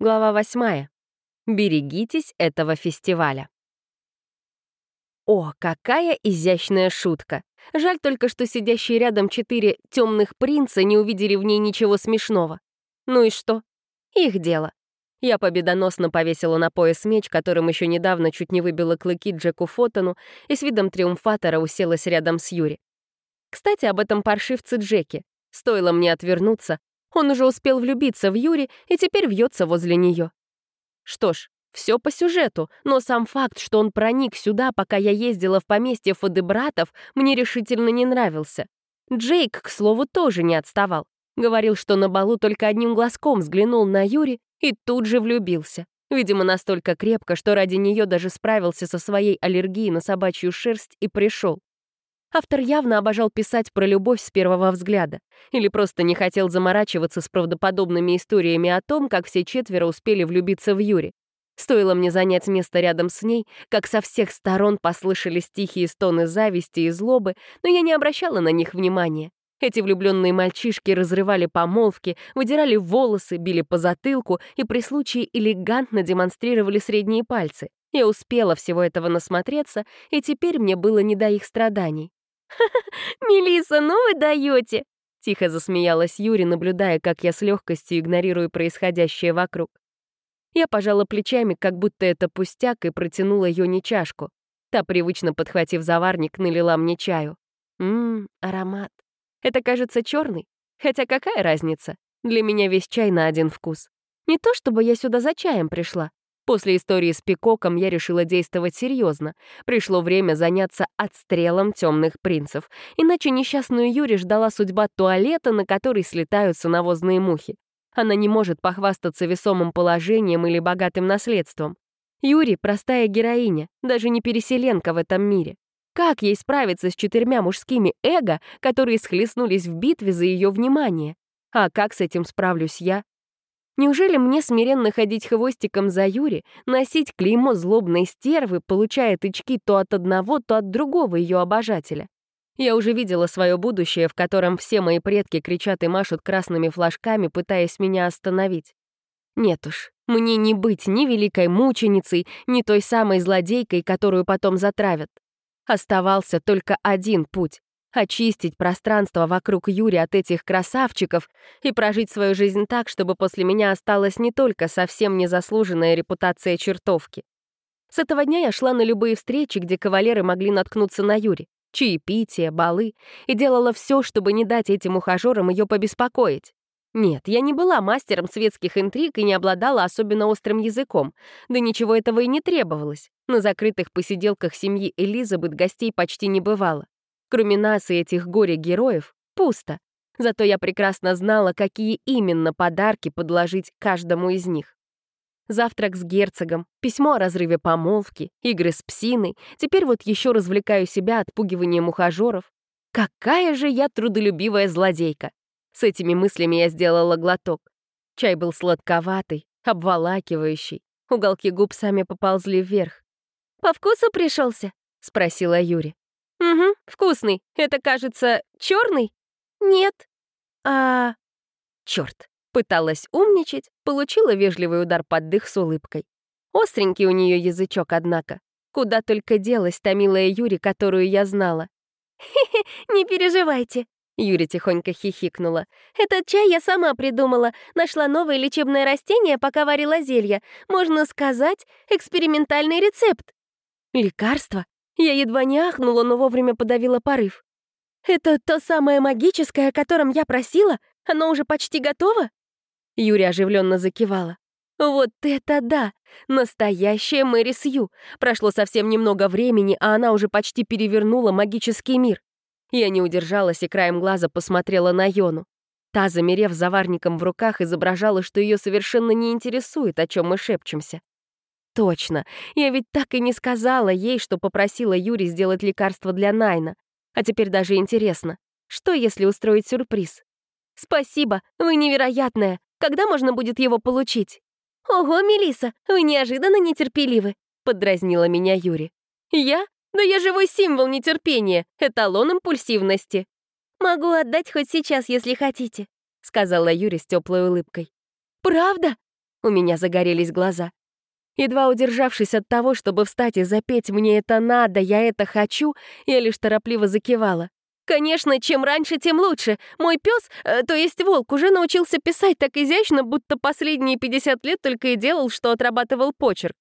Глава восьмая. Берегитесь этого фестиваля. О, какая изящная шутка! Жаль только, что сидящие рядом четыре темных принца не увидели в ней ничего смешного. Ну и что? Их дело. Я победоносно повесила на пояс меч, которым еще недавно чуть не выбила клыки Джеку Фотону, и с видом триумфатора уселась рядом с Юри. Кстати, об этом паршивце Джеке. Стоило мне отвернуться, он уже успел влюбиться в Юри и теперь вьется возле нее. Что ж, все по сюжету, но сам факт, что он проник сюда, пока я ездила в поместье Фодебратов, мне решительно не нравился. Джейк, к слову, тоже не отставал. Говорил, что на балу только одним глазком взглянул на Юри и тут же влюбился. Видимо, настолько крепко, что ради нее даже справился со своей аллергией на собачью шерсть и пришел. Автор явно обожал писать про любовь с первого взгляда или просто не хотел заморачиваться с правдоподобными историями о том, как все четверо успели влюбиться в Юри. Стоило мне занять место рядом с ней, как со всех сторон послышались тихие стоны зависти и злобы, но я не обращала на них внимания. Эти влюбленные мальчишки разрывали помолвки, выдирали волосы, били по затылку и при случае элегантно демонстрировали средние пальцы. Я успела всего этого насмотреться, и теперь мне было не до их страданий. Мелиса, ну вы даете!» Тихо засмеялась Юри, наблюдая, как я с легкостью игнорирую происходящее вокруг. Я пожала плечами, как будто это пустяк, и протянула Йоне чашку. Та, привычно подхватив заварник, налила мне чаю. Ммм, аромат. Это, кажется, черный. Хотя какая разница? Для меня весь чай на один вкус. Не то чтобы я сюда за чаем пришла. После истории с Пикоком я решила действовать серьезно. Пришло время заняться отстрелом темных принцев. Иначе несчастную Юри ждала судьба туалета, на который слетаются навозные мухи. Она не может похвастаться весомым положением или богатым наследством. Юри — простая героиня, даже не переселенка в этом мире. Как ей справиться с четырьмя мужскими эго, которые схлестнулись в битве за ее внимание? А как с этим справлюсь я? Неужели мне смиренно ходить хвостиком за Юри, носить клеймо злобной стервы, получая тычки то от одного, то от другого ее обожателя? Я уже видела свое будущее, в котором все мои предки кричат и машут красными флажками, пытаясь меня остановить. Нет уж, мне не быть ни великой мученицей, ни той самой злодейкой, которую потом затравят. Оставался только один путь очистить пространство вокруг Юри от этих красавчиков и прожить свою жизнь так, чтобы после меня осталась не только совсем незаслуженная репутация чертовки. С этого дня я шла на любые встречи, где кавалеры могли наткнуться на Юри, чаепития, балы, и делала все, чтобы не дать этим ухажерам ее побеспокоить. Нет, я не была мастером светских интриг и не обладала особенно острым языком, да ничего этого и не требовалось. На закрытых посиделках семьи Элизабет гостей почти не бывало. Кроме нас и этих горе-героев, пусто. Зато я прекрасно знала, какие именно подарки подложить каждому из них. Завтрак с герцогом, письмо о разрыве помолвки, игры с псиной. Теперь вот еще развлекаю себя отпугиванием ухажеров. Какая же я трудолюбивая злодейка! С этими мыслями я сделала глоток. Чай был сладковатый, обволакивающий. Уголки губ сами поползли вверх. «По вкусу пришелся?» — спросила Юри. «Угу, вкусный. Это, кажется, черный?» «Нет». «А...» Черт. Пыталась умничать, получила вежливый удар под дых с улыбкой. Остренький у нее язычок, однако. Куда только делась та милая Юри, которую я знала. «Хе-хе, не переживайте», — Юри тихонько хихикнула. «Этот чай я сама придумала. Нашла новое лечебное растение, пока варила зелье. Можно сказать, экспериментальный рецепт». «Лекарство? Я едва не ахнула, но вовремя подавила порыв. «Это то самое магическое, о котором я просила? Оно уже почти готово?» Юрия оживленно закивала. «Вот это да! Настоящая Мэри Сью! Прошло совсем немного времени, а она уже почти перевернула магический мир. Я не удержалась и краем глаза посмотрела на Йону. Та, замерев заварником в руках, изображала, что ее совершенно не интересует, о чем мы шепчемся. Точно. Я ведь так и не сказала ей, что попросила Юри сделать лекарство для Найна. А теперь даже интересно, что если устроить сюрприз? Спасибо, вы невероятная. Когда можно будет его получить? Ого, Мелиса, вы неожиданно нетерпеливы, поддразнила меня Юри. Я? Да я живой символ нетерпения, эталон импульсивности. Могу отдать хоть сейчас, если хотите, сказала Юри с теплой улыбкой. Правда? У меня загорелись глаза. Едва удержавшись от того, чтобы встать и запеть «мне это надо, я это хочу», я лишь торопливо закивала. «Конечно, чем раньше, тем лучше. Мой пес, э, то есть волк, уже научился писать так изящно, будто последние 50 лет только и делал, что отрабатывал почерк».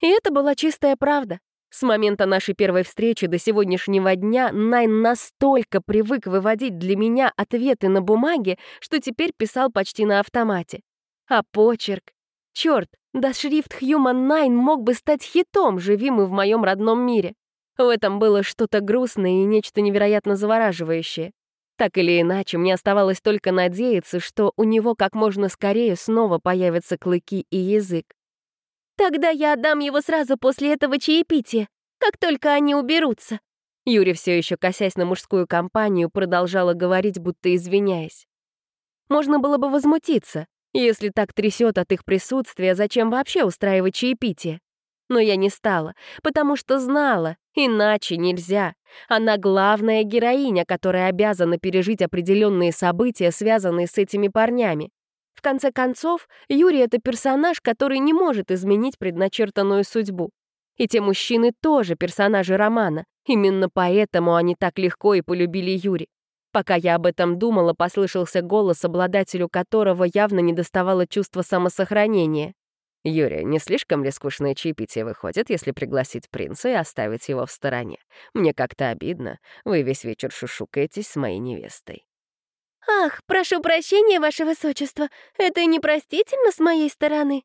И это была чистая правда. С момента нашей первой встречи до сегодняшнего дня Найн настолько привык выводить для меня ответы на бумаге, что теперь писал почти на автомате. А почерк? Черт, да шрифт Human Nine мог бы стать хитом, живи мы в моем родном мире. В этом было что-то грустное и нечто невероятно завораживающее. Так или иначе, мне оставалось только надеяться, что у него как можно скорее снова появятся клыки и язык. Тогда я отдам его сразу после этого чаепития, как только они уберутся». Юрий, все еще косясь на мужскую компанию, продолжала говорить, будто извиняясь. Можно было бы возмутиться. Если так трясет от их присутствия, зачем вообще устраивать чаепитие? Но я не стала, потому что знала, иначе нельзя. Она главная героиня, которая обязана пережить определенные события, связанные с этими парнями. В конце концов, Юрий — это персонаж, который не может изменить предначертанную судьбу. И те мужчины тоже персонажи романа. Именно поэтому они так легко и полюбили Юри. Пока я об этом думала, послышался голос, обладателю которого явно недоставало чувства самосохранения. «Юрия, не слишком ли скучное чаепитие выходит, если пригласить принца и оставить его в стороне? Мне как-то обидно. Вы весь вечер шушукаетесь с моей невестой». «Ах, прошу прощения, ваше высочество, это непростительно с моей стороны».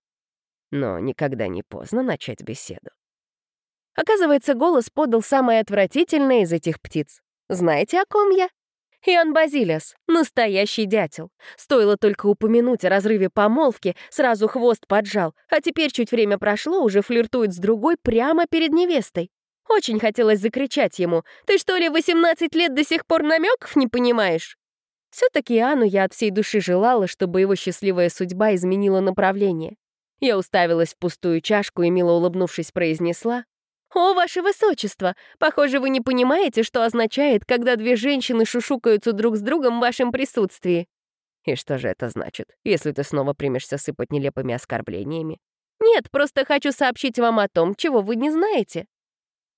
Но никогда не поздно начать беседу. Оказывается, голос подал самое отвратительное из этих птиц. Знаете, о ком я? Иоанн Базилиас, настоящий дятел. Стоило только упомянуть о разрыве помолвки, сразу хвост поджал, а теперь чуть время прошло, уже флиртует с другой прямо перед невестой. Очень хотелось закричать ему, «Ты что ли 18 лет до сих пор намеков не понимаешь?» Все-таки Анну я от всей души желала, чтобы его счастливая судьба изменила направление. Я уставилась в пустую чашку и, мило улыбнувшись, произнесла, «О, ваше высочество! Похоже, вы не понимаете, что означает, когда две женщины шушукаются друг с другом в вашем присутствии». «И что же это значит, если ты снова примешься сыпать нелепыми оскорблениями?» «Нет, просто хочу сообщить вам о том, чего вы не знаете».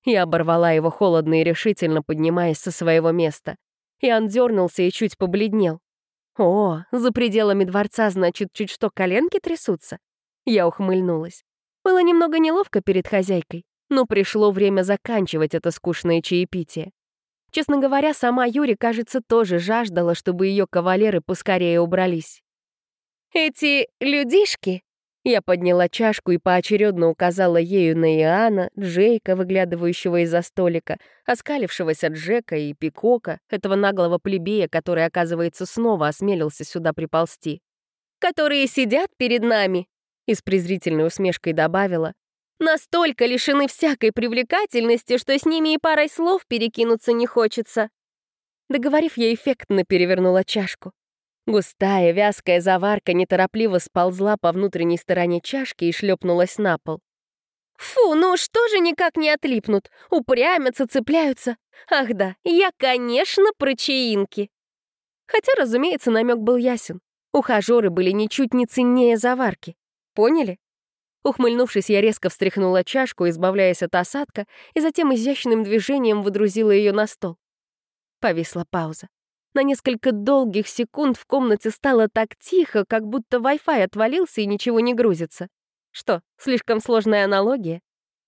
Я оборвала его холодно и решительно, поднимаясь со своего места. Иоанн дернулся и чуть побледнел. «О, за пределами дворца, значит, чуть что коленки трясутся?» Я ухмыльнулась. Было немного неловко перед хозяйкой, но пришло время заканчивать это скучное чаепитие. Честно говоря, сама Юри, кажется, тоже жаждала, чтобы ее кавалеры поскорее убрались. «Эти людишки я подняла чашку и поочередно указала ею на Иоанна, Джейка, выглядывающего из-за столика, оскалившегося Джека и Пикока, этого наглого плебея, который, оказывается, снова осмелился сюда приползти. «Которые сидят перед нами», — и с презрительной усмешкой добавила, «настолько лишены всякой привлекательности, что с ними и парой слов перекинуться не хочется». Договорив, я эффектно перевернула чашку. Густая, вязкая заварка неторопливо сползла по внутренней стороне чашки и шлепнулась на пол. «Фу, ну что же никак не отлипнут? Упрямятся, цепляются. Ах да, я, конечно, про чаинки». Хотя, разумеется, намек был ясен. Ухажеры были ничуть не ценнее заварки. Поняли? Ухмыльнувшись, я резко встряхнула чашку, избавляясь от осадка, и затем изящным движением выдрузила ее на стол. Повисла пауза. На несколько долгих секунд в комнате стало так тихо, как будто Wi-Fi отвалился и ничего не грузится. Что, слишком сложная аналогия?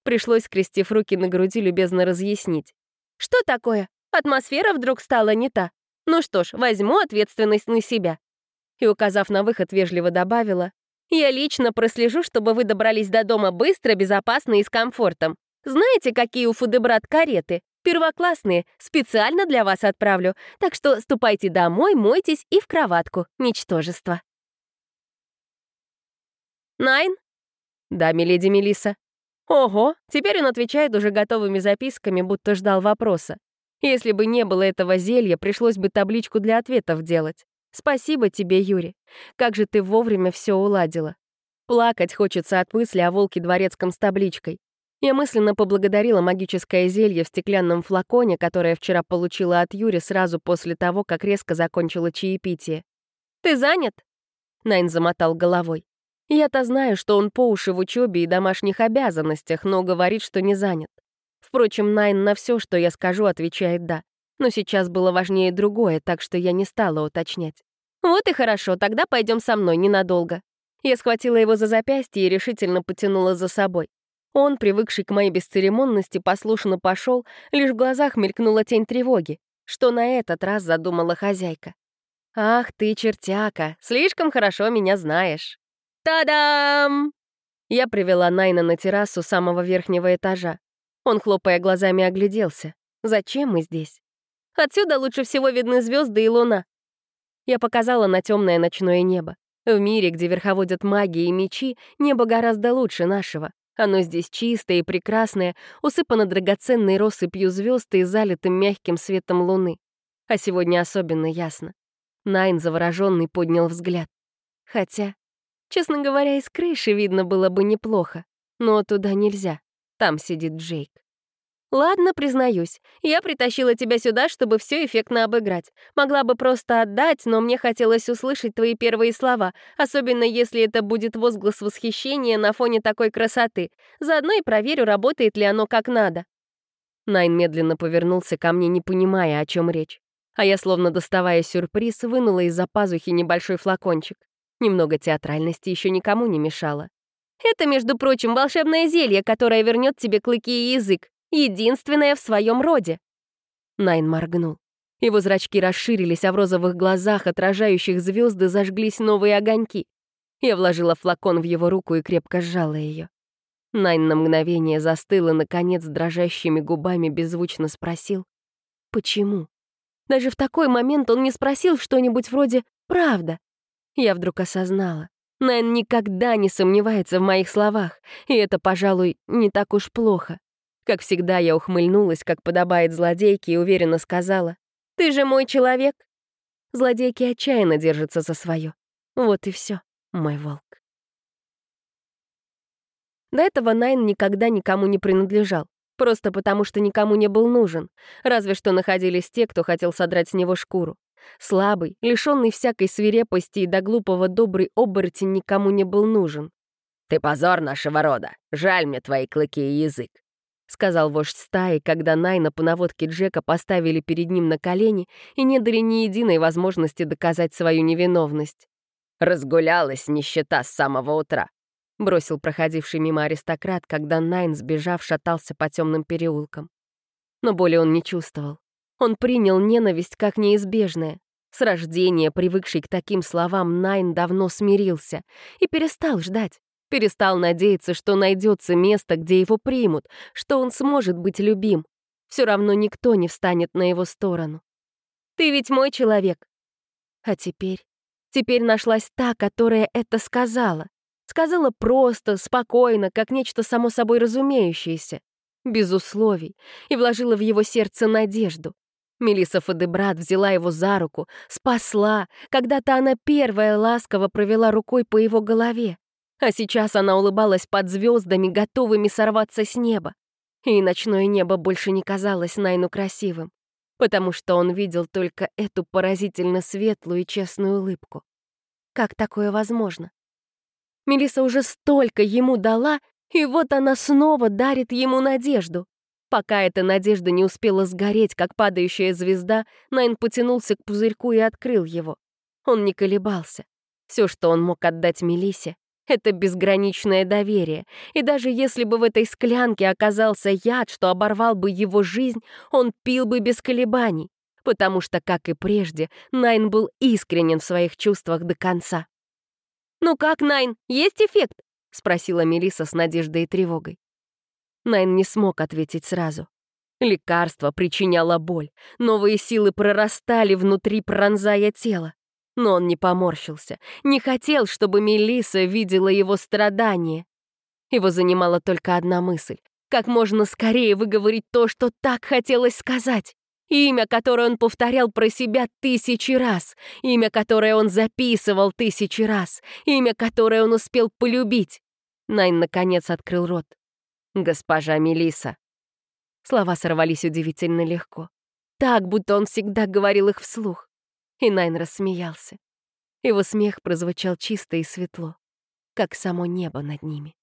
Пришлось, скрестив руки на груди, любезно разъяснить. Что такое? Атмосфера вдруг стала не та. Ну что ж, возьму ответственность на себя. И, указав на выход, вежливо добавила, «Я лично прослежу, чтобы вы добрались до дома быстро, безопасно и с комфортом. Знаете, какие у Фудебрат кареты? Первоклассные, специально для вас отправлю, так что ступайте домой, мойтесь и в кроватку, ничтожество. Найн? Да, миледи Мелиса. Ого, теперь он отвечает уже готовыми записками, будто ждал вопроса. Если бы не было этого зелья, пришлось бы табличку для ответов делать. Спасибо тебе, Юрий. Как же ты вовремя все уладила. Плакать хочется от мысли о волке дворецком с табличкой. Я мысленно поблагодарила магическое зелье в стеклянном флаконе, которое вчера получила от Юри сразу после того, как резко закончила чаепитие. «Ты занят?» Найн замотал головой. Я-то знаю, что он по уши в учебе и домашних обязанностях, но говорит, что не занят. Впрочем, Найн на все, что я скажу, отвечает «да». Но сейчас было важнее другое, так что я не стала уточнять. «Вот и хорошо, тогда пойдем со мной ненадолго». Я схватила его за запястье и решительно потянула за собой. Он, привыкший к моей бесцеремонности, послушно пошел, лишь в глазах мелькнула тень тревоги. Что на этот раз задумала хозяйка? «Ах ты, чертяка, слишком хорошо меня знаешь». «Та-дам!» Я привела Найна на террасу самого верхнего этажа. Он, хлопая глазами, огляделся. «Зачем мы здесь?» «Отсюда лучше всего видны звезды и луна». Я показала на темное ночное небо. В мире, где верховодят маги и мечи, небо гораздо лучше нашего. Оно здесь чистое и прекрасное, усыпано драгоценной россыпью звезд и залитым мягким светом луны. А сегодня особенно ясно. Найн, завороженный, поднял взгляд. Хотя, честно говоря, из крыши видно было бы неплохо. Но туда нельзя. Там сидит Джейк. «Ладно, признаюсь, я притащила тебя сюда, чтобы все эффектно обыграть. Могла бы просто отдать, но мне хотелось услышать твои первые слова, особенно если это будет возглас восхищения на фоне такой красоты. Заодно и проверю, работает ли оно как надо». Найн медленно повернулся ко мне, не понимая, о чем речь. А я, словно доставая сюрприз, вынула из-за пазухи небольшой флакончик. Немного театральности еще никому не мешало. «Это, между прочим, волшебное зелье, которое вернет тебе клыки и язык единственная в своем роде». Найн моргнул. Его зрачки расширились, а в розовых глазах, отражающих звезды, зажглись новые огоньки. Я вложила флакон в его руку и крепко сжала ее. Найн на мгновение застыл и, наконец, дрожащими губами беззвучно спросил «Почему?». Даже в такой момент он не спросил что-нибудь вроде «правда». Я вдруг осознала. Найн никогда не сомневается в моих словах, и это, пожалуй, не так уж плохо. Как всегда, я ухмыльнулась, как подобает злодейке, и уверенно сказала, «Ты же мой человек!» Злодейки отчаянно держатся за свое. Вот и все, мой волк. До этого Найн никогда никому не принадлежал, просто потому что никому не был нужен, разве что находились те, кто хотел содрать с него шкуру. Слабый, лишенный всякой свирепости и до глупого добрый оборотень никому не был нужен. «Ты позор нашего рода. Жаль мне твои клыки и язык. — сказал вождь стаи, когда Найна по наводке Джека поставили перед ним на колени и не дали ни единой возможности доказать свою невиновность. «Разгулялась нищета с самого утра», — бросил проходивший мимо аристократ, когда Найн, сбежав, шатался по темным переулкам. Но боли он не чувствовал. Он принял ненависть как неизбежное. С рождения, привыкший к таким словам, Найн давно смирился и перестал ждать. Перестал надеяться, что найдется место, где его примут, что он сможет быть любим. Все равно никто не встанет на его сторону. «Ты ведь мой человек». А теперь? Теперь нашлась та, которая это сказала. Сказала просто, спокойно, как нечто само собой разумеющееся, без условий, и вложила в его сердце надежду. Мелисса Фадебрат взяла его за руку, спасла. Когда-то она первая ласково провела рукой по его голове. А сейчас она улыбалась под звездами, готовыми сорваться с неба. И ночное небо больше не казалось Найну красивым, потому что он видел только эту поразительно светлую и честную улыбку. Как такое возможно? Мелиса уже столько ему дала, и вот она снова дарит ему надежду. Пока эта надежда не успела сгореть, как падающая звезда, Найн потянулся к пузырьку и открыл его. Он не колебался. Все, что он мог отдать Мелисе, это безграничное доверие. И даже если бы в этой склянке оказался яд, что оборвал бы его жизнь, он пил бы без колебаний. Потому что, как и прежде, Найн был искренен в своих чувствах до конца. «Ну как, Найн, есть эффект?» — спросила Мелиса с надеждой и тревогой. Найн не смог ответить сразу. Лекарство причиняло боль, новые силы прорастали внутри, пронзая тело. Но он не поморщился, не хотел, чтобы Мелиса видела его страдания. Его занимала только одна мысль — как можно скорее выговорить то, что так хотелось сказать. Имя, которое он повторял про себя тысячи раз, имя, которое он записывал тысячи раз, имя, которое он успел полюбить. Найн, наконец, открыл рот. «Госпожа Мелиса. Слова сорвались удивительно легко. Так, будто он всегда говорил их вслух. И Найн рассмеялся. Его смех прозвучал чисто и светло. как само небо над ними.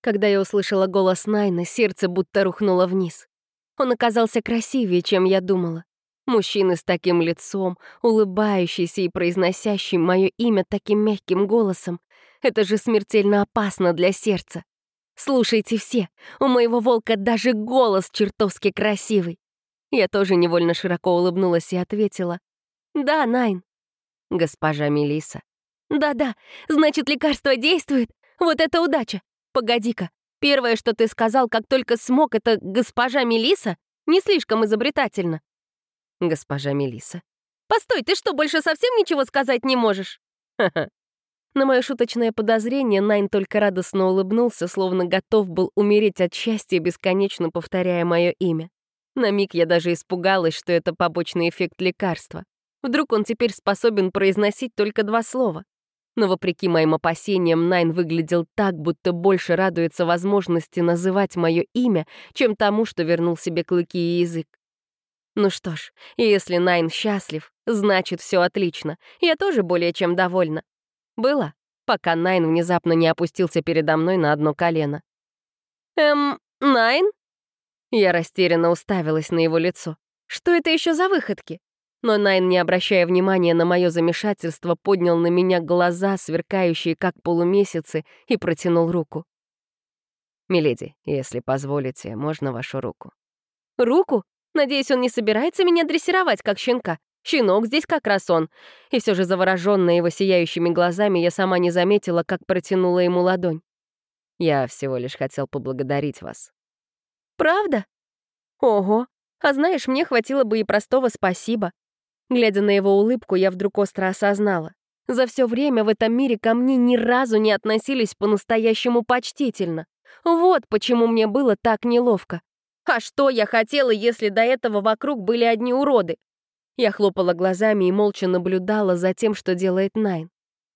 Когда я услышала голос Найна, сердце будто рухнуло вниз. Он оказался красивее, чем я думала. Мужчина с таким лицом, улыбающийся и произносящий мое имя таким мягким голосом. Это же смертельно опасно для сердца. Слушайте все, у моего волка даже голос чертовски красивый. Я тоже невольно широко улыбнулась и ответила. «Да, Найн». «Госпожа Мелиса. «Да-да, значит, лекарство действует? Вот это удача! Погоди-ка, первое, что ты сказал, как только смог, это госпожа Мелиса? Не слишком изобретательно». «Госпожа Мелиса. «Постой, ты что, больше совсем ничего сказать не можешь?» «Ха-ха». На мое шуточное подозрение Найн только радостно улыбнулся, словно готов был умереть от счастья, бесконечно повторяя мое имя. На миг я даже испугалась, что это побочный эффект лекарства. Вдруг он теперь способен произносить только два слова. Но вопреки моим опасениям, Найн выглядел так, будто больше радуется возможности называть мое имя, чем тому, что вернул себе клыки и язык. Ну что ж, если Найн счастлив, значит, все отлично. Я тоже более чем довольна. Было, пока Найн внезапно не опустился передо мной на одно колено. «Эм, Найн?» Я растерянно уставилась на его лицо. Что это еще за выходки? Но Найн, не обращая внимания на мое замешательство, поднял на меня глаза, сверкающие как полумесяцы, и протянул руку. «Миледи, если позволите, можно вашу руку?» «Руку? Надеюсь, он не собирается меня дрессировать, как щенка. Щенок здесь как раз он. И все же завороженная его сияющими глазами, я сама не заметила, как протянула ему ладонь. Я всего лишь хотел поблагодарить вас. Правда? Ого. А знаешь, мне хватило бы и простого спасибо. Глядя на его улыбку, я вдруг остро осознала. За все время в этом мире ко мне ни разу не относились по-настоящему почтительно. Вот почему мне было так неловко. А что я хотела, если до этого вокруг были одни уроды? Я хлопала глазами и молча наблюдала за тем, что делает Найн.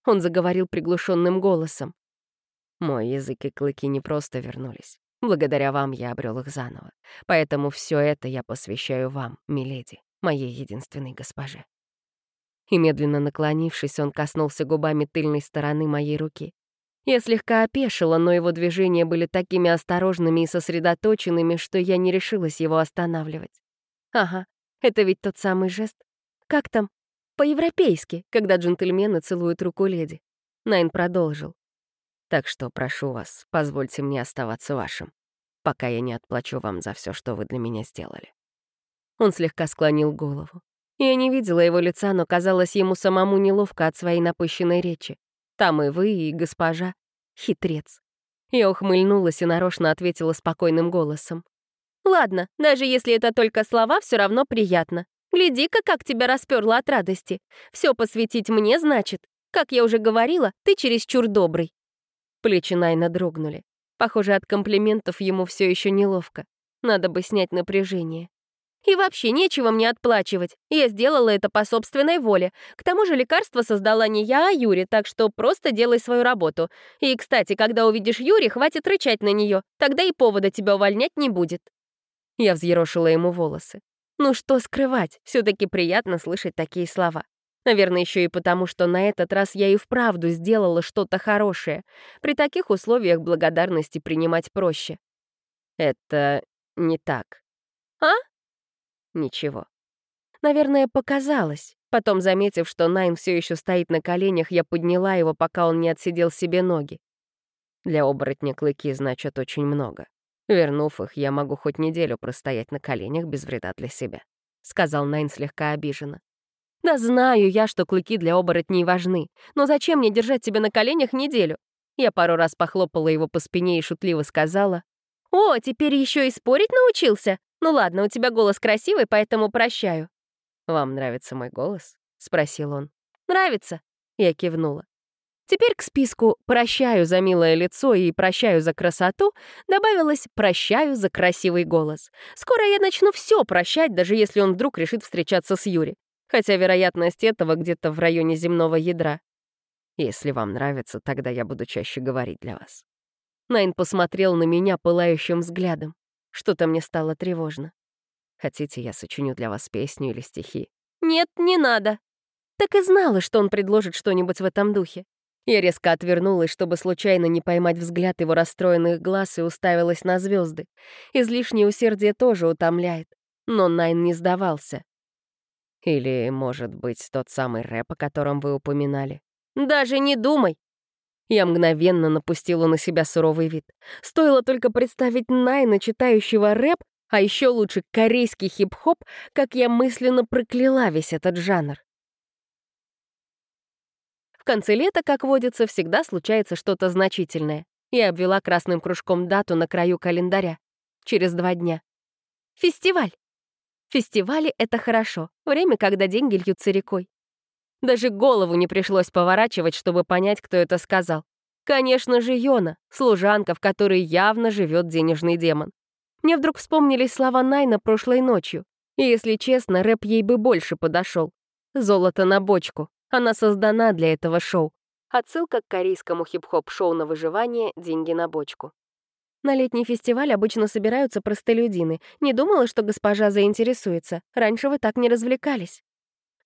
Он заговорил приглушенным голосом. Мой язык и клыки не просто вернулись. Благодаря вам я обрел их заново. Поэтому все это я посвящаю вам, миледи моей единственной госпоже. И медленно наклонившись, он коснулся губами тыльной стороны моей руки. Я слегка опешила, но его движения были такими осторожными и сосредоточенными, что я не решилась его останавливать. Ага, это ведь тот самый жест. Как там? По-европейски, когда джентльмены целуют руку леди. Найн продолжил. Так что прошу вас, позвольте мне оставаться вашим, пока я не отплачу вам за все, что вы для меня сделали. Он слегка склонил голову. Я не видела его лица, но казалось ему самому неловко от своей напыщенной речи. Там и вы, и госпожа. Хитрец. Я ухмыльнулась и нарочно ответила спокойным голосом. «Ладно, даже если это только слова, все равно приятно. Гляди-ка, как тебя расперло от радости. Все посвятить мне, значит. Как я уже говорила, ты чересчур добрый». Плечи Найна дрогнули. Похоже, от комплиментов ему все еще неловко. Надо бы снять напряжение. И вообще нечего мне отплачивать. Я сделала это по собственной воле. К тому же лекарство создала не я, а Юри, так что просто делай свою работу. И, кстати, когда увидишь Юри, хватит рычать на нее. Тогда и повода тебя увольнять не будет. Я взъерошила ему волосы. Ну что скрывать, все таки приятно слышать такие слова. Наверное, еще и потому, что на этот раз я и вправду сделала что-то хорошее. При таких условиях благодарности принимать проще. Это не так. А? Ничего. Наверное, показалось. Потом, заметив, что Найн все еще стоит на коленях, я подняла его, пока он не отсидел себе ноги. Для оборотня клыки значат очень много. Вернув их, я могу хоть неделю простоять на коленях без вреда для себя», — сказал Найн слегка обиженно. «Да знаю я, что клыки для оборотней важны, но зачем мне держать тебя на коленях неделю?» Я пару раз похлопала его по спине и шутливо сказала. «О, теперь еще и спорить научился? Ну ладно, у тебя голос красивый, поэтому прощаю». «Вам нравится мой голос?» — спросил он. «Нравится?» — я кивнула. Теперь к списку «прощаю за милое лицо» и «прощаю за красоту» добавилось «прощаю за красивый голос». Скоро я начну все прощать, даже если он вдруг решит встречаться с Юри. Хотя вероятность этого где-то в районе земного ядра. Если вам нравится, тогда я буду чаще говорить для вас. Найн посмотрел на меня пылающим взглядом. Что-то мне стало тревожно. Хотите, я сочиню для вас песню или стихи? Нет, не надо. Так и знала, что он предложит что-нибудь в этом духе. Я резко отвернулась, чтобы случайно не поймать взгляд его расстроенных глаз и уставилась на звезды. Излишнее усердие тоже утомляет. Но Найн не сдавался. Или, может быть, тот самый рэп, о котором вы упоминали? Даже не думай. Я мгновенно напустила на себя суровый вид. Стоило только представить Найна, читающего рэп, а еще лучше корейский хип-хоп, как я мысленно прокляла весь этот жанр. В конце лета, как водится, всегда случается что-то значительное. Я обвела красным кружком дату на краю календаря. Через два дня. Фестиваль. Фестивали — это хорошо. Время, когда деньги льются рекой. Даже голову не пришлось поворачивать, чтобы понять, кто это сказал. Конечно же, Йона, служанка, в которой явно живет денежный демон. Мне вдруг вспомнились слова Найна прошлой ночью. И, если честно, рэп ей бы больше подошел. Золото на бочку. Она создана для этого шоу. Отсылка к корейскому хип-хоп-шоу на выживание «Деньги на бочку». На летний фестиваль обычно собираются простолюдины. Не думала, что госпожа заинтересуется. Раньше вы так не развлекались.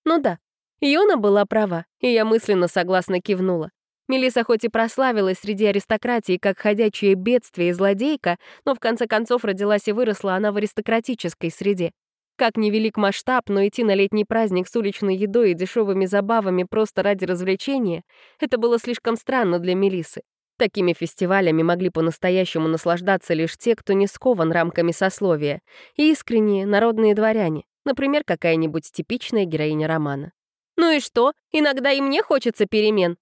Ну да, Йона была права, и я мысленно согласно кивнула. Мелиса хоть и прославилась среди аристократии как ходячее бедствие и злодейка, но в конце концов родилась и выросла она в аристократической среде. Как невелик масштаб, но идти на летний праздник с уличной едой и дешевыми забавами просто ради развлечения — это было слишком странно для Мелисы. Такими фестивалями могли по-настоящему наслаждаться лишь те, кто не скован рамками сословия, и искренние народные дворяне, например, какая-нибудь типичная героиня романа. «Ну и что? Иногда и мне хочется перемен».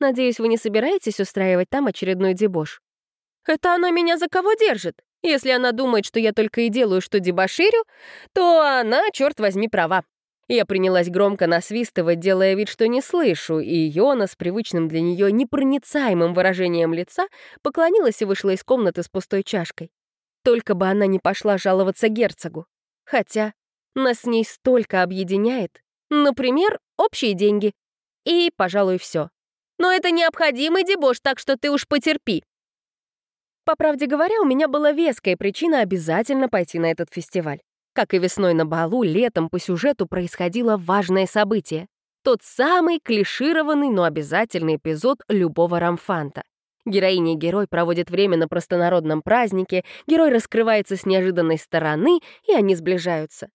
«Надеюсь, вы не собираетесь устраивать там очередной дебош?» «Это она меня за кого держит? Если она думает, что я только и делаю, что дебоширю, то она, черт возьми, права. Я принялась громко насвистывать, делая вид, что не слышу, и Йона с привычным для нее непроницаемым выражением лица поклонилась и вышла из комнаты с пустой чашкой. Только бы она не пошла жаловаться герцогу. Хотя нас с ней столько объединяет. Например, общие деньги. И, пожалуй, все. Но это необходимый дебош, так что ты уж потерпи. По правде говоря, у меня была веская причина обязательно пойти на этот фестиваль. Как и весной на балу, летом по сюжету происходило важное событие. Тот самый клишированный, но обязательный эпизод любого рамфанта. Героиня и герой проводят время на простонародном празднике, герой раскрывается с неожиданной стороны, и они сближаются.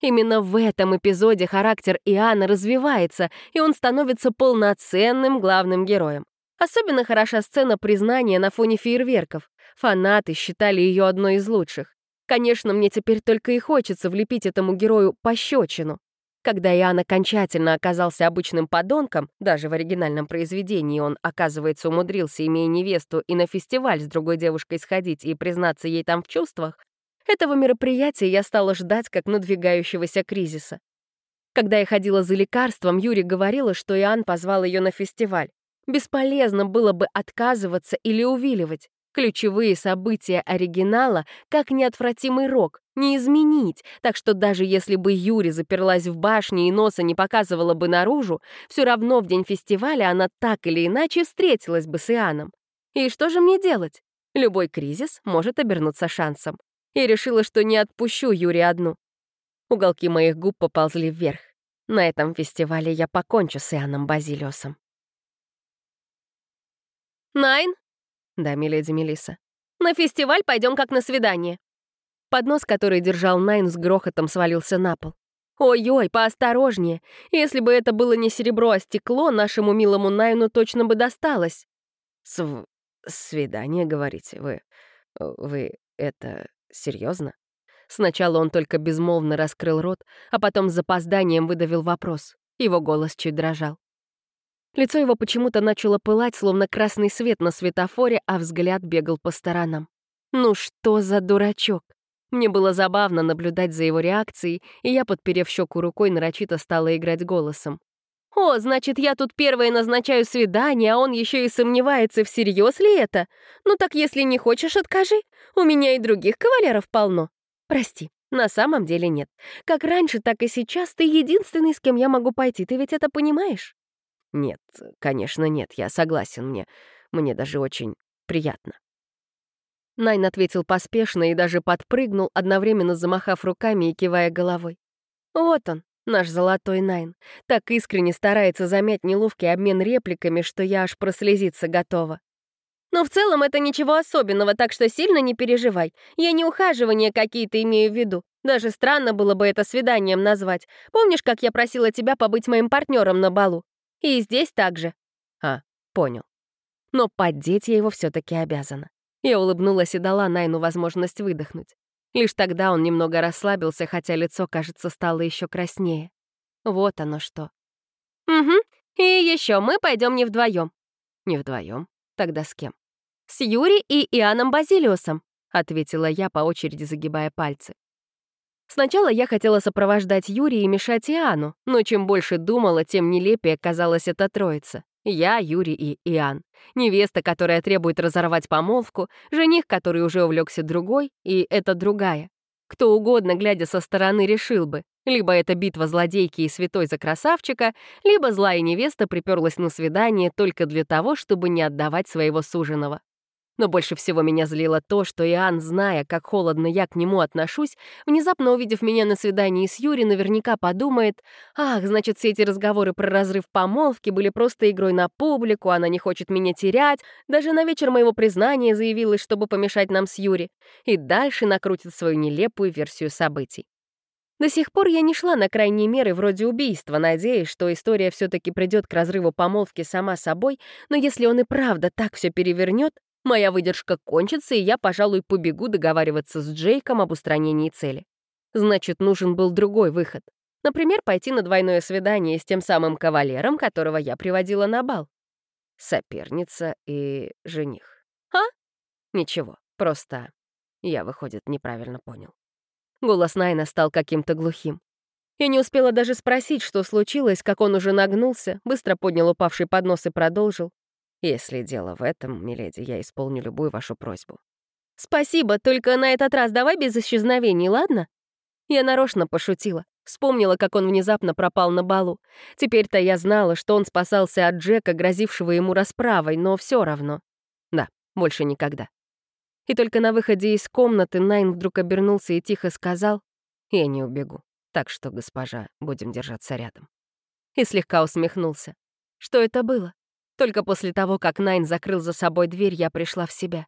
Именно в этом эпизоде характер Иоанна развивается, и он становится полноценным главным героем. Особенно хороша сцена признания на фоне фейерверков. Фанаты считали ее одной из лучших. Конечно, мне теперь только и хочется влепить этому герою пощечину. Когда Иоанн окончательно оказался обычным подонком, даже в оригинальном произведении он, оказывается, умудрился, имея невесту, и на фестиваль с другой девушкой сходить и признаться ей там в чувствах, этого мероприятия я стала ждать как надвигающегося кризиса. Когда я ходила за лекарством, Юрий говорила, что Иоанн позвал ее на фестиваль. Бесполезно было бы отказываться или увиливать. Ключевые события оригинала, как неотвратимый рок, не изменить, так что даже если бы Юри заперлась в башне и носа не показывала бы наружу, все равно в день фестиваля она так или иначе встретилась бы с Иоанном. И что же мне делать? Любой кризис может обернуться шансом. И решила, что не отпущу Юри одну. Уголки моих губ поползли вверх. На этом фестивале я покончу с Иоанном Базилиосом. «Найн?» «Да, миледи Мелисса». «На фестиваль пойдем как на свидание». Поднос, который держал Найн, с грохотом свалился на пол. Ой-ой, поосторожнее. Если бы это было не серебро, а стекло, нашему милому Найну точно бы досталось. Св... свидание, говорите, вы... Вы это серьезно? Сначала он только безмолвно раскрыл рот, а потом с запозданием выдавил вопрос. Его голос чуть дрожал. Лицо его почему-то начало пылать, словно красный свет на светофоре, а взгляд бегал по сторонам. Ну что за дурачок? Мне было забавно наблюдать за его реакцией, и я, подперев щеку рукой, нарочито стала играть голосом. «О, значит, я тут первое назначаю свидание, а он еще и сомневается, всерьез ли это? Ну так если не хочешь, откажи. У меня и других кавалеров полно. Прости, на самом деле нет. Как раньше, так и сейчас ты единственный, с кем я могу пойти, ты ведь это понимаешь?» Нет, конечно, нет, я согласен, мне, мне даже очень приятно. Найн ответил поспешно и даже подпрыгнул, одновременно замахав руками и кивая головой. Вот он, Наш золотой Найн так искренне старается замять неловкий обмен репликами, что я аж прослезиться готова. Но в целом это ничего особенного, так что сильно не переживай. Я не ухаживания какие-то имею в виду. Даже странно было бы это свиданием назвать. Помнишь, как я просила тебя побыть моим партнером на балу? И здесь также. А, понял. Но поддеть я его все таки обязана. Я улыбнулась и дала Найну возможность выдохнуть. Лишь тогда он немного расслабился, хотя лицо, кажется, стало еще краснее. Вот оно что. Угу. И еще мы пойдем не вдвоем. Не вдвоем. Тогда с кем? «С Юри и Иоанном Базилиусом», — ответила я, по очереди загибая пальцы. Сначала я хотела сопровождать Юрия и мешать Иоанну, но чем больше думала, тем нелепее казалась эта троица. Я, Юрий и Иоанн. Невеста, которая требует разорвать помолвку, жених, который уже увлекся другой, и это другая. Кто угодно, глядя со стороны, решил бы, либо это битва злодейки и святой за красавчика, либо злая невеста приперлась на свидание только для того, чтобы не отдавать своего суженого. Но больше всего меня злило то, что Иоанн, зная, как холодно я к нему отношусь, внезапно увидев меня на свидании с Юри, наверняка подумает, «Ах, значит, все эти разговоры про разрыв помолвки были просто игрой на публику, она не хочет меня терять, даже на вечер моего признания заявилась, чтобы помешать нам с Юри». И дальше накрутит свою нелепую версию событий. До сих пор я не шла на крайние меры вроде убийства, надеясь, что история все таки придет к разрыву помолвки сама собой, но если он и правда так все перевернет, Моя выдержка кончится, и я, пожалуй, побегу договариваться с Джейком об устранении цели. Значит, нужен был другой выход. Например, пойти на двойное свидание с тем самым кавалером, которого я приводила на бал. Соперница и жених. А? Ничего, просто я, выходит, неправильно понял. Голос Найна стал каким-то глухим. Я не успела даже спросить, что случилось, как он уже нагнулся, быстро поднял упавший поднос и продолжил. Если дело в этом, миледи, я исполню любую вашу просьбу. Спасибо, только на этот раз давай без исчезновений, ладно? Я нарочно пошутила. Вспомнила, как он внезапно пропал на балу. Теперь-то я знала, что он спасался от Джека, грозившего ему расправой, но все равно. Да, больше никогда. И только на выходе из комнаты Найн вдруг обернулся и тихо сказал, «Я не убегу, так что, госпожа, будем держаться рядом». И слегка усмехнулся. Что это было? Только после того, как Найн закрыл за собой дверь, я пришла в себя.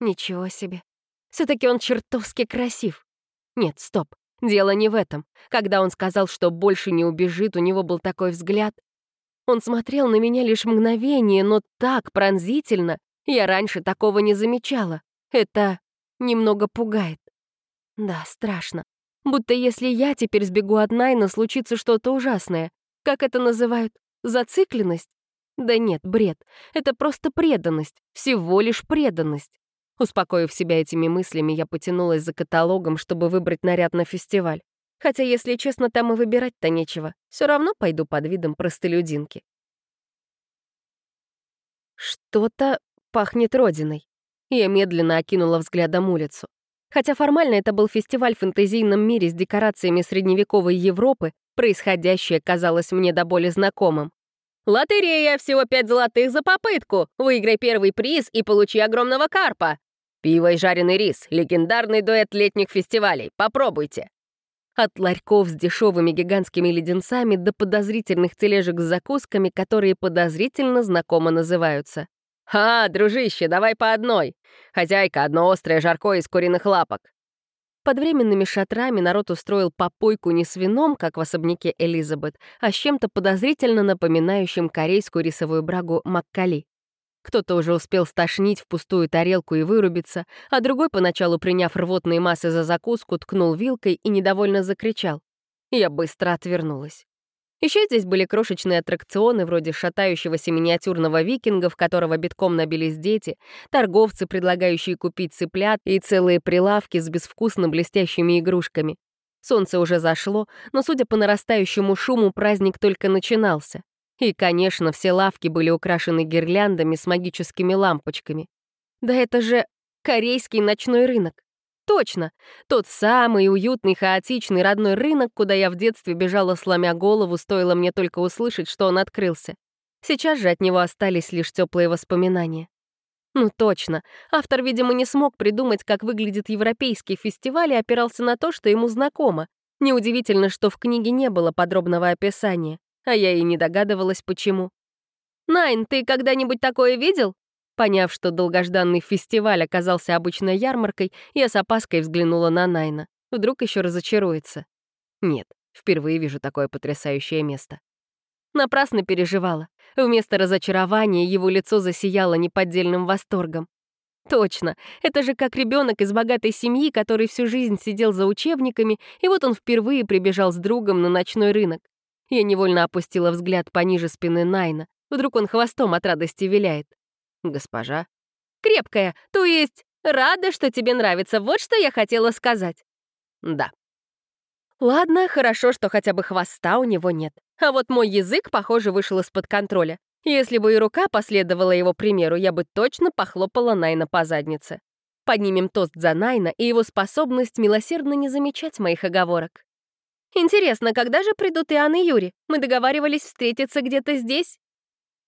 Ничего себе. все таки он чертовски красив. Нет, стоп. Дело не в этом. Когда он сказал, что больше не убежит, у него был такой взгляд. Он смотрел на меня лишь мгновение, но так пронзительно. Я раньше такого не замечала. Это немного пугает. Да, страшно. Будто если я теперь сбегу от Найна, случится что-то ужасное. Как это называют? Зацикленность? Да нет, бред. Это просто преданность. Всего лишь преданность. Успокоив себя этими мыслями, я потянулась за каталогом, чтобы выбрать наряд на фестиваль. Хотя, если честно, там и выбирать-то нечего. Все равно пойду под видом простолюдинки. Что-то пахнет родиной. Я медленно окинула взглядом улицу. Хотя формально это был фестиваль в фэнтезийном мире с декорациями средневековой Европы, происходящее казалось мне до боли знакомым. «Лотерея! Всего пять золотых за попытку! Выиграй первый приз и получи огромного карпа!» «Пиво и жареный рис! Легендарный дуэт летних фестивалей! Попробуйте!» От ларьков с дешевыми гигантскими леденцами до подозрительных тележек с закусками, которые подозрительно знакомо называются. «А, дружище, давай по одной! Хозяйка, одно острое жаркое из куриных лапок!» Под временными шатрами народ устроил попойку не с вином, как в особняке Элизабет, а с чем-то подозрительно напоминающим корейскую рисовую брагу маккали. Кто-то уже успел стошнить в пустую тарелку и вырубиться, а другой, поначалу приняв рвотные массы за закуску, ткнул вилкой и недовольно закричал. Я быстро отвернулась. Еще здесь были крошечные аттракционы вроде шатающегося миниатюрного викинга, в которого битком набились дети, торговцы, предлагающие купить цыплят, и целые прилавки с безвкусно блестящими игрушками. Солнце уже зашло, но, судя по нарастающему шуму, праздник только начинался. И, конечно, все лавки были украшены гирляндами с магическими лампочками. Да это же корейский ночной рынок. Точно, тот самый уютный, хаотичный родной рынок, куда я в детстве бежала, сломя голову, стоило мне только услышать, что он открылся. Сейчас же от него остались лишь теплые воспоминания. Ну точно, автор, видимо, не смог придумать, как выглядит европейский фестиваль и опирался на то, что ему знакомо. Неудивительно, что в книге не было подробного описания, а я и не догадывалась, почему. «Найн, ты когда-нибудь такое видел?» Поняв, что долгожданный фестиваль оказался обычной ярмаркой, я с опаской взглянула на Найна. Вдруг еще разочаруется. Нет, впервые вижу такое потрясающее место. Напрасно переживала. Вместо разочарования его лицо засияло неподдельным восторгом. Точно, это же как ребенок из богатой семьи, который всю жизнь сидел за учебниками, и вот он впервые прибежал с другом на ночной рынок. Я невольно опустила взгляд пониже спины Найна. Вдруг он хвостом от радости виляет. «Госпожа?» «Крепкая, то есть рада, что тебе нравится, вот что я хотела сказать». «Да». Ладно, хорошо, что хотя бы хвоста у него нет. А вот мой язык, похоже, вышел из-под контроля. Если бы и рука последовала его примеру, я бы точно похлопала Найна по заднице. Поднимем тост за Найна и его способность милосердно не замечать моих оговорок. «Интересно, когда же придут Иоанн и Юрий? Мы договаривались встретиться где-то здесь?»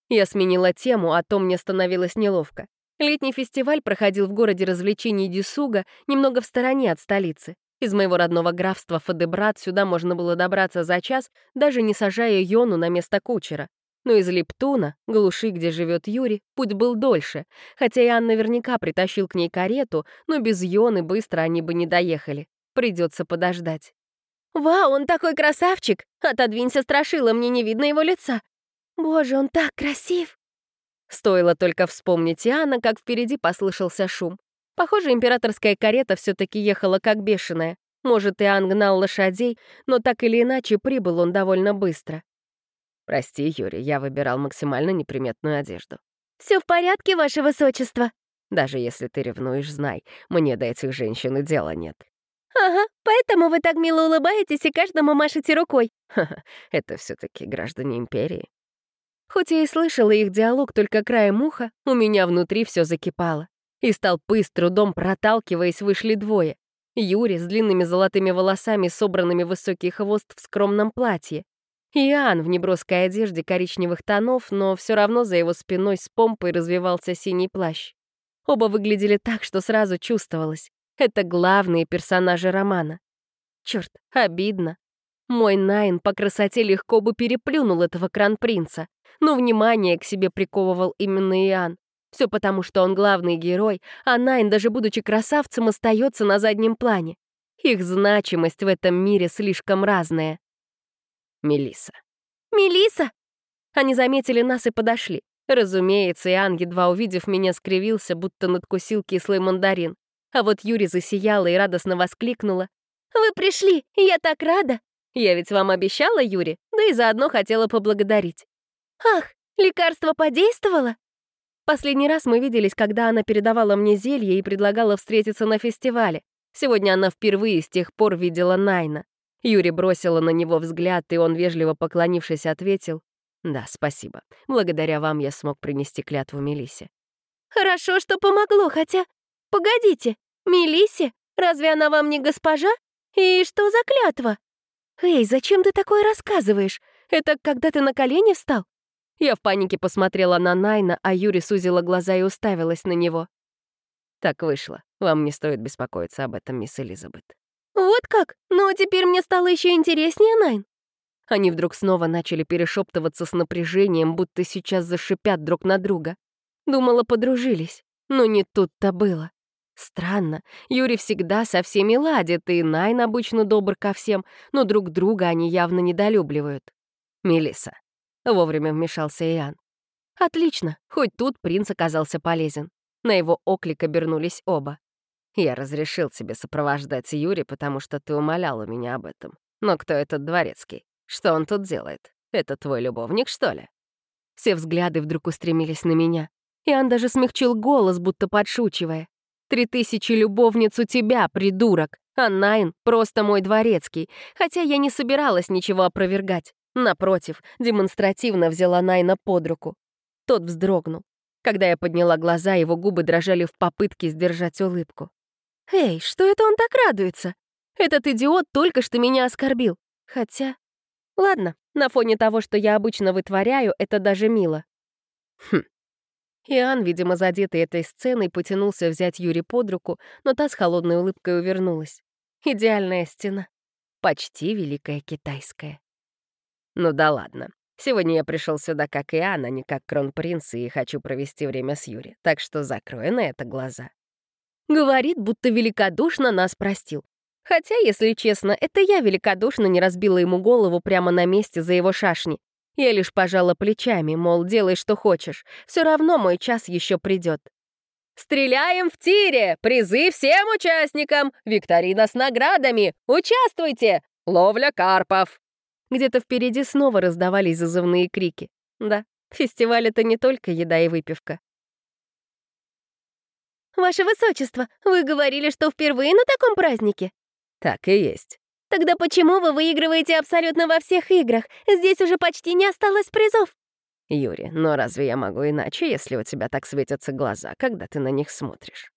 Я сменила тему, а то мне становилось неловко. Летний фестиваль проходил в городе развлечений Дисуга, немного в стороне от столицы. Из моего родного графства Фадебрат сюда можно было добраться за час, даже не сажая Йону на место кучера. Но из Лептуна, глуши, где живет Юрий, путь был дольше, хотя Иоанн наверняка притащил к ней карету, но без Йоны быстро они бы не доехали. Придется подождать. «Вау, он такой красавчик! Отодвинься, страшила, мне не видно его лица. Боже, он так красив!» Стоило только вспомнить Иоанна, как впереди послышался шум. Похоже, императорская карета все таки ехала как бешеная. Может, Иоанн гнал лошадей, но так или иначе прибыл он довольно быстро. «Прости, Юрий, я выбирал максимально неприметную одежду». Все в порядке, ваше высочество?» «Даже если ты ревнуешь, знай, мне до этих женщин и дела нет». «Ага, поэтому вы так мило улыбаетесь и каждому машете рукой». «Ха-ха, это все таки граждане империи». Хоть я и слышала их диалог только краем уха, у меня внутри все закипало. Из толпы с трудом проталкиваясь вышли двое. Юрий с длинными золотыми волосами, собранными в высокий хвост в скромном платье, Иоанн в неброской одежде коричневых тонов, но все равно за его спиной с помпой развивался синий плащ. Оба выглядели так, что сразу чувствовалось. Это главные персонажи романа. Черт, обидно. Мой Найн по красоте легко бы переплюнул этого кран-принца, но внимание к себе приковывал именно Иоанн. Все потому, что он главный герой, а Найн, даже будучи красавцем, остается на заднем плане. Их значимость в этом мире слишком разная. Мелиса. Мелиса! Они заметили нас и подошли. Разумеется, Иоанн, едва увидев меня, скривился, будто надкусил кислый мандарин. А вот Юри засияла и радостно воскликнула. «Вы пришли! Я так рада! Я ведь вам обещала, Юри, да и заодно хотела поблагодарить». «Ах, лекарство подействовало?» Последний раз мы виделись, когда она передавала мне зелье и предлагала встретиться на фестивале. Сегодня она впервые с тех пор видела Найна. Юри бросила на него взгляд, и он, вежливо поклонившись, ответил, «Да, спасибо. Благодаря вам я смог принести клятву Мелисе». «Хорошо, что помогло, хотя... Погодите, Мелисе? Разве она вам не госпожа? И что за клятва?» «Эй, зачем ты такое рассказываешь? Это когда ты на колени встал?» Я в панике посмотрела на Найна, а Юри сузила глаза и уставилась на него. «Так вышло. Вам не стоит беспокоиться об этом, мисс Элизабет». «Вот как? Ну, теперь мне стало еще интереснее, Найн». Они вдруг снова начали перешептываться с напряжением, будто сейчас зашипят друг на друга. Думала, подружились, но не тут-то было. Странно, Юрий всегда со всеми ладит, и Найн обычно добр ко всем, но друг друга они явно недолюбливают. Мелиса. Вовремя вмешался Иоанн. Отлично, хоть тут принц оказался полезен. На его оклик обернулись оба. Я разрешил тебе сопровождать Юри, потому что ты умоляла меня об этом. Но кто этот дворецкий? Что он тут делает? Это твой любовник, что ли?» Все взгляды вдруг устремились на меня. Иоанн даже смягчил голос, будто подшучивая. «Три тысячи любовниц у тебя, придурок! А Найн — просто мой дворецкий, хотя я не собиралась ничего опровергать. Напротив, демонстративно взяла Найна под руку. Тот вздрогнул. Когда я подняла глаза, его губы дрожали в попытке сдержать улыбку. «Эй, что это он так радуется? Этот идиот только что меня оскорбил. Хотя... Ладно, на фоне того, что я обычно вытворяю, это даже мило. Хм. Иоанн, видимо, задетый этой сценой, потянулся взять Юри под руку, но та с холодной улыбкой увернулась. Идеальная стена. почти великая китайская. Ну да ладно. Сегодня я пришел сюда как и Анна, не как кронпринц, и хочу провести время с Юри, так что закрой на это глаза. Говорит, будто великодушно нас простил. Хотя, если честно, это я великодушно не разбила ему голову прямо на месте за его шашни. Я лишь пожала плечами, мол, делай, что хочешь. Все равно мой час еще придет. «Стреляем в тире! Призы всем участникам! Викторина с наградами! Участвуйте! Ловля карпов!» Где-то впереди снова раздавались зазывные крики. Да, фестиваль — это не только еда и выпивка. «Ваше Высочество, вы говорили, что впервые на таком празднике?» «Так и есть». «Тогда почему вы выигрываете абсолютно во всех играх? Здесь уже почти не осталось призов». «Юрий, но разве я могу иначе, если у тебя так светятся глаза, когда ты на них смотришь?»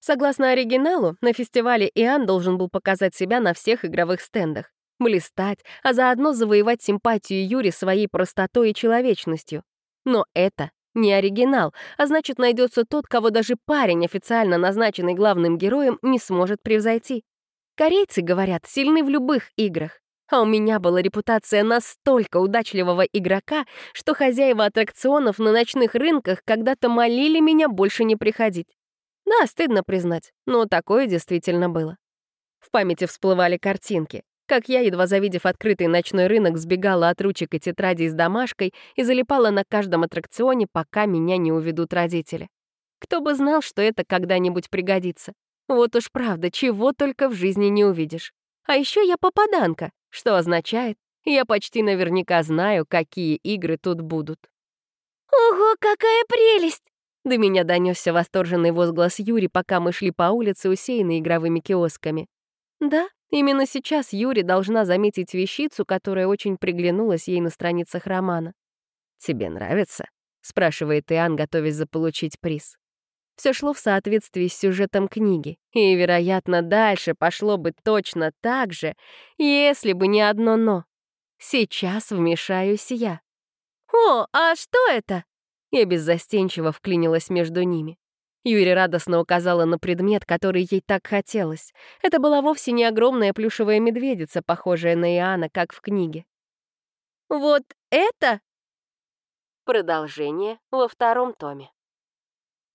Согласно оригиналу, на фестивале Иоанн должен был показать себя на всех игровых стендах, блистать, а заодно завоевать симпатию Юри своей простотой и человечностью. Но это не оригинал, а значит, найдется тот, кого даже парень, официально назначенный главным героем, не сможет превзойти. Корейцы, говорят, сильны в любых играх. А у меня была репутация настолько удачливого игрока, что хозяева аттракционов на ночных рынках когда-то молили меня больше не приходить. Да, стыдно признать, но такое действительно было. В памяти всплывали картинки как я, едва завидев открытый ночной рынок, сбегала от ручек и тетрадей с домашкой и залипала на каждом аттракционе, пока меня не уведут родители. Кто бы знал, что это когда-нибудь пригодится. Вот уж правда, чего только в жизни не увидишь. А еще я попаданка, что означает, я почти наверняка знаю, какие игры тут будут. «Ого, какая прелесть!» До меня донесся восторженный возглас Юри, пока мы шли по улице, усеянной игровыми киосками. Да, Именно сейчас Юри должна заметить вещицу, которая очень приглянулась ей на страницах романа. «Тебе нравится?» — спрашивает Иоанн, готовясь заполучить приз. Все шло в соответствии с сюжетом книги, и, вероятно, дальше пошло бы точно так же, если бы не одно «но». Сейчас вмешаюсь я. «О, а что это?» Я беззастенчиво вклинилась между ними. Юри радостно указала на предмет, который ей так хотелось. Это была вовсе не огромная плюшевая медведица, похожая на Иоанна, как в книге. «Вот это?» Продолжение во втором томе.